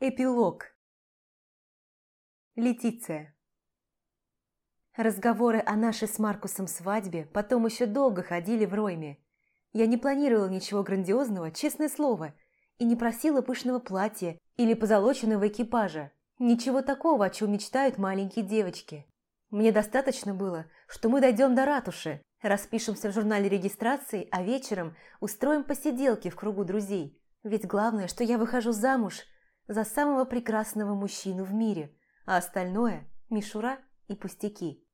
Эпилог. Летиция. Разговоры о нашей с Маркусом свадьбе потом еще долго ходили в Ройме. Я не планировала ничего грандиозного, честное слово, и не просила пышного платья или позолоченного экипажа. Ничего такого, о чем мечтают маленькие девочки. Мне достаточно было, что мы дойдем до ратуши, распишемся в журнале регистрации, а вечером устроим посиделки в кругу друзей. Ведь главное, что я выхожу замуж – за самого прекрасного мужчину в мире, а остальное – мишура и пустяки.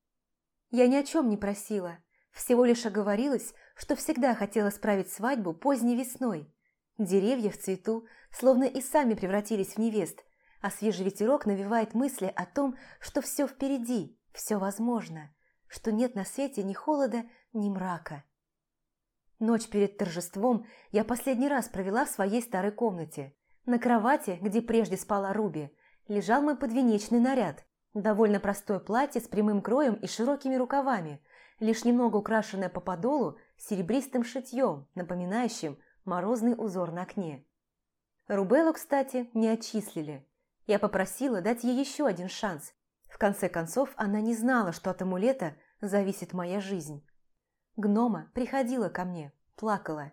Я ни о чем не просила, всего лишь оговорилась, что всегда хотела справить свадьбу поздней весной. Деревья в цвету словно и сами превратились в невест, а свежий ветерок навевает мысли о том, что все впереди, все возможно, что нет на свете ни холода, ни мрака. Ночь перед торжеством я последний раз провела в своей старой комнате. На кровати, где прежде спала Руби, лежал мой подвенечный наряд. Довольно простое платье с прямым кроем и широкими рукавами, лишь немного украшенное по подолу серебристым шитьем, напоминающим морозный узор на окне. Рубеллу, кстати, не отчислили. Я попросила дать ей еще один шанс. В конце концов, она не знала, что от амулета зависит моя жизнь. Гнома приходила ко мне, плакала.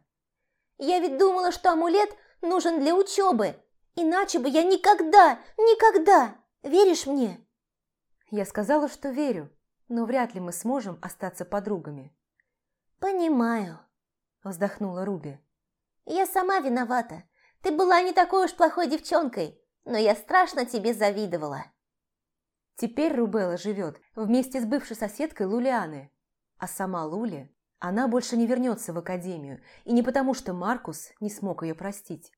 «Я ведь думала, что амулет нужен для учебы. Иначе бы я никогда, никогда... Веришь мне?» Я сказала, что верю, но вряд ли мы сможем остаться подругами. «Понимаю», – вздохнула Руби. «Я сама виновата. Ты была не такой уж плохой девчонкой, но я страшно тебе завидовала». Теперь Рубелла живет вместе с бывшей соседкой Лулианы, а сама Лули она больше не вернется в академию, и не потому, что Маркус не смог ее простить.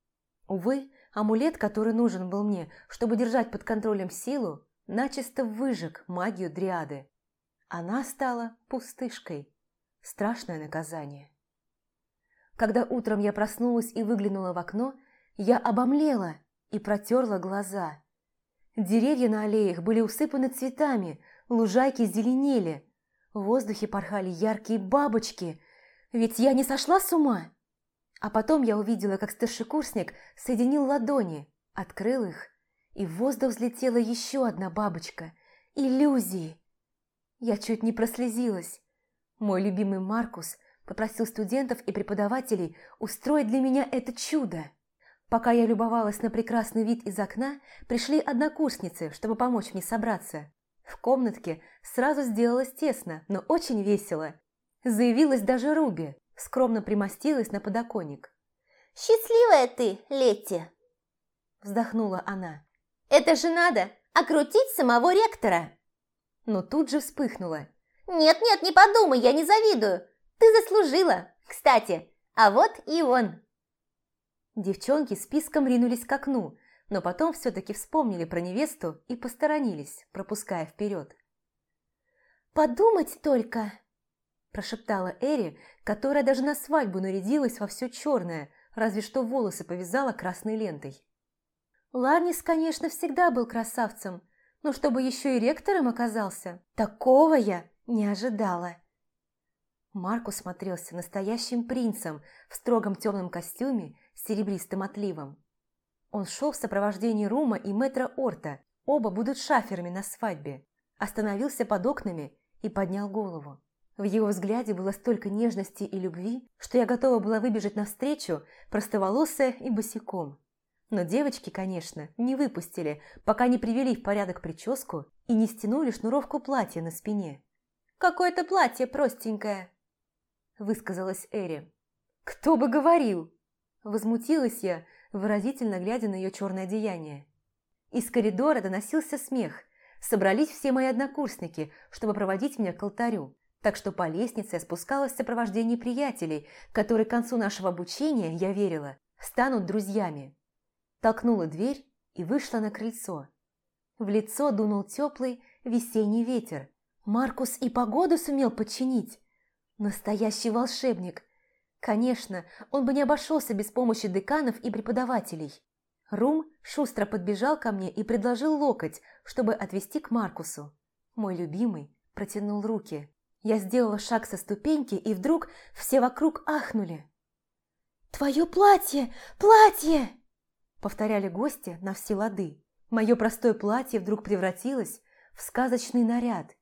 Увы, амулет, который нужен был мне, чтобы держать под контролем силу, начисто выжег магию Дриады. Она стала пустышкой. Страшное наказание. Когда утром я проснулась и выглянула в окно, я обомлела и протерла глаза. Деревья на аллеях были усыпаны цветами, лужайки зеленели – в воздухе порхали яркие бабочки. Ведь я не сошла с ума. А потом я увидела, как старшекурсник соединил ладони, открыл их, и в воздух взлетела еще одна бабочка. Иллюзии. Я чуть не прослезилась. Мой любимый Маркус попросил студентов и преподавателей устроить для меня это чудо. Пока я любовалась на прекрасный вид из окна, пришли однокурсницы, чтобы помочь мне собраться. В комнатке сразу сделалось тесно, но очень весело. Заявилась даже Руби, скромно примостилась на подоконник. «Счастливая ты, Летти!» Вздохнула она. «Это же надо окрутить самого ректора!» Но тут же вспыхнула. «Нет-нет, не подумай, я не завидую! Ты заслужила! Кстати, а вот и он!» Девчонки списком ринулись к окну, но потом все-таки вспомнили про невесту и посторонились, пропуская вперед. «Подумать только!» – прошептала Эри, которая даже на свадьбу нарядилась во все черное, разве что волосы повязала красной лентой. Ларнис, конечно, всегда был красавцем, но чтобы еще и ректором оказался, такого я не ожидала. Маркус смотрелся настоящим принцем в строгом темном костюме с серебристым отливом. Он шел в сопровождении Рума и мэтра Орта, оба будут шаферами на свадьбе. Остановился под окнами и поднял голову. В его взгляде было столько нежности и любви, что я готова была выбежать навстречу, простоволосая и босиком. Но девочки, конечно, не выпустили, пока не привели в порядок прическу и не стянули шнуровку платья на спине. «Какое-то платье простенькое», – высказалась Эри. «Кто бы говорил!» Возмутилась я, выразительно глядя на ее черное одеяние. Из коридора доносился смех. Собрались все мои однокурсники, чтобы проводить меня к алтарю. Так что по лестнице я спускалась в сопровождении приятелей, которые к концу нашего обучения, я верила, станут друзьями. Толкнула дверь и вышла на крыльцо. В лицо дунул теплый весенний ветер. Маркус и погоду сумел подчинить. Настоящий волшебник. Конечно, он бы не обошелся без помощи деканов и преподавателей. Рум шустро подбежал ко мне и предложил локоть, чтобы отвести к Маркусу. Мой любимый протянул руки. Я сделала шаг со ступеньки, и вдруг все вокруг ахнули. «Твое платье! Платье!» Повторяли гости на все лады. Мое простое платье вдруг превратилось в сказочный наряд.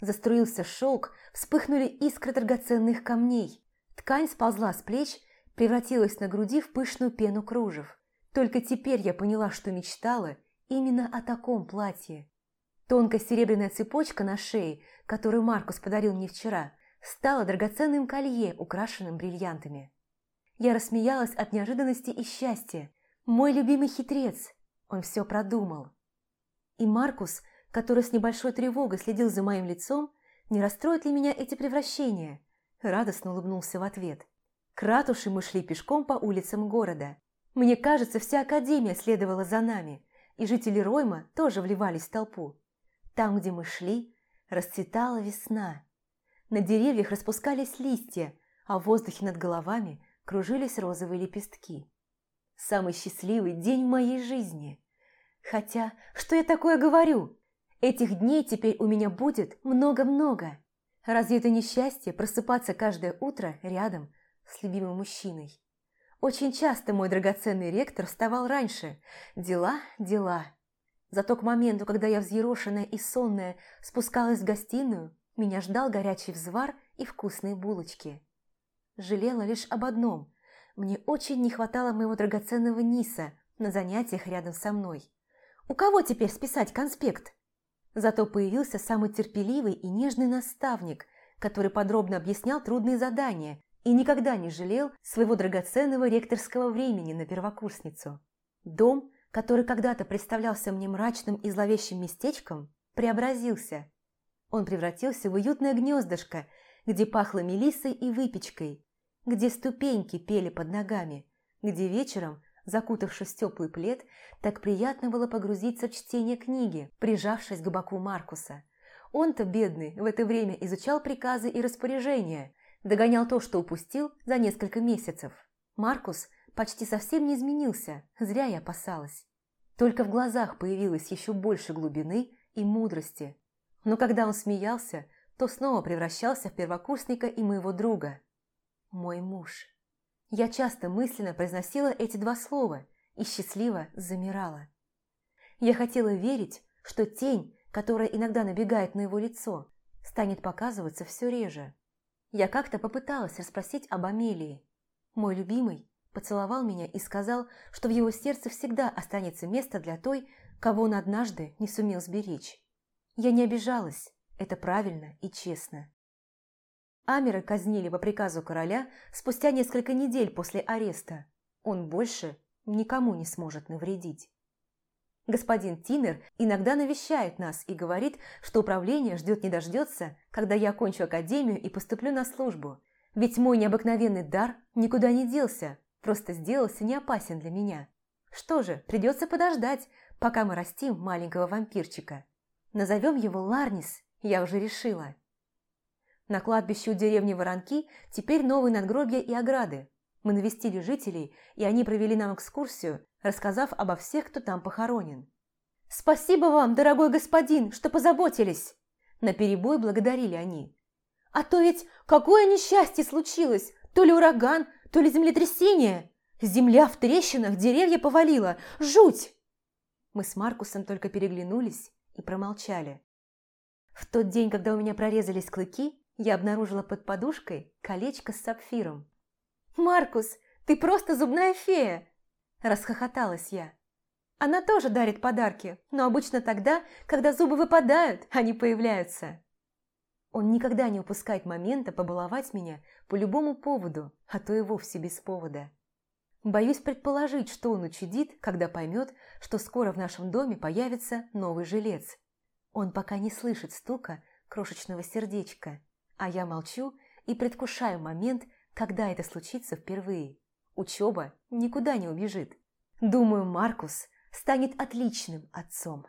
Заструился шелк, вспыхнули искры драгоценных камней. Ткань сползла с плеч, превратилась на груди в пышную пену кружев. Только теперь я поняла, что мечтала именно о таком платье. Тонкая серебряная цепочка на шее, которую Маркус подарил мне вчера, стала драгоценным колье, украшенным бриллиантами. Я рассмеялась от неожиданности и счастья. Мой любимый хитрец, он все продумал. И Маркус, который с небольшой тревогой следил за моим лицом, не расстроят ли меня эти превращения? Радостно улыбнулся в ответ. К ратуше мы шли пешком по улицам города. Мне кажется, вся Академия следовала за нами, и жители Ройма тоже вливались в толпу. Там, где мы шли, расцветала весна. На деревьях распускались листья, а в воздухе над головами кружились розовые лепестки. Самый счастливый день в моей жизни. Хотя, что я такое говорю? Этих дней теперь у меня будет много-много. Разве это не счастье просыпаться каждое утро рядом с любимым мужчиной? Очень часто мой драгоценный ректор вставал раньше. Дела, дела. Зато к моменту, когда я взъерошенная и сонная спускалась в гостиную, меня ждал горячий взвар и вкусные булочки. Жалела лишь об одном. Мне очень не хватало моего драгоценного Ниса на занятиях рядом со мной. У кого теперь списать конспект? Зато появился самый терпеливый и нежный наставник, который подробно объяснял трудные задания и никогда не жалел своего драгоценного ректорского времени на первокурсницу. Дом, который когда-то представлялся мне мрачным и зловещим местечком, преобразился. Он превратился в уютное гнездышко, где пахло мелиссой и выпечкой, где ступеньки пели под ногами, где вечером, закутавшись в теплый плед, так приятно было погрузиться в чтение книги, прижавшись к боку Маркуса. Он-то, бедный, в это время изучал приказы и распоряжения – Догонял то, что упустил за несколько месяцев. Маркус почти совсем не изменился, зря я опасалась. Только в глазах появилось еще больше глубины и мудрости. Но когда он смеялся, то снова превращался в первокурсника и моего друга. Мой муж. Я часто мысленно произносила эти два слова и счастливо замирала. Я хотела верить, что тень, которая иногда набегает на его лицо, станет показываться все реже. Я как-то попыталась расспросить об Амелии. Мой любимый поцеловал меня и сказал, что в его сердце всегда останется место для той, кого он однажды не сумел сберечь. Я не обижалась, это правильно и честно. Амера казнили по приказу короля спустя несколько недель после ареста. Он больше никому не сможет навредить. Господин Тинер иногда навещает нас и говорит, что управление ждет не дождется, когда я окончу академию и поступлю на службу. Ведь мой необыкновенный дар никуда не делся, просто сделался не опасен для меня. Что же, придется подождать, пока мы растим маленького вампирчика. Назовем его Ларнис, я уже решила. На кладбище у деревни Воронки теперь новые надгробья и ограды. Мы навестили жителей, и они провели нам экскурсию, рассказав обо всех, кто там похоронен. «Спасибо вам, дорогой господин, что позаботились!» Наперебой благодарили они. «А то ведь какое несчастье случилось! То ли ураган, то ли землетрясение! Земля в трещинах, деревья повалила! Жуть!» Мы с Маркусом только переглянулись и промолчали. В тот день, когда у меня прорезались клыки, я обнаружила под подушкой колечко с сапфиром. «Маркус, ты просто зубная фея! Расхохоталась я. Она тоже дарит подарки, но обычно тогда, когда зубы выпадают, а не появляются. Он никогда не упускает момента побаловать меня по любому поводу, а то и вовсе без повода. Боюсь предположить, что он учудит, когда поймет, что скоро в нашем доме появится новый жилец. Он пока не слышит стука крошечного сердечка, а я молчу и предвкушаю момент, когда это случится впервые. Учеба никуда не убежит. Думаю, Маркус станет отличным отцом.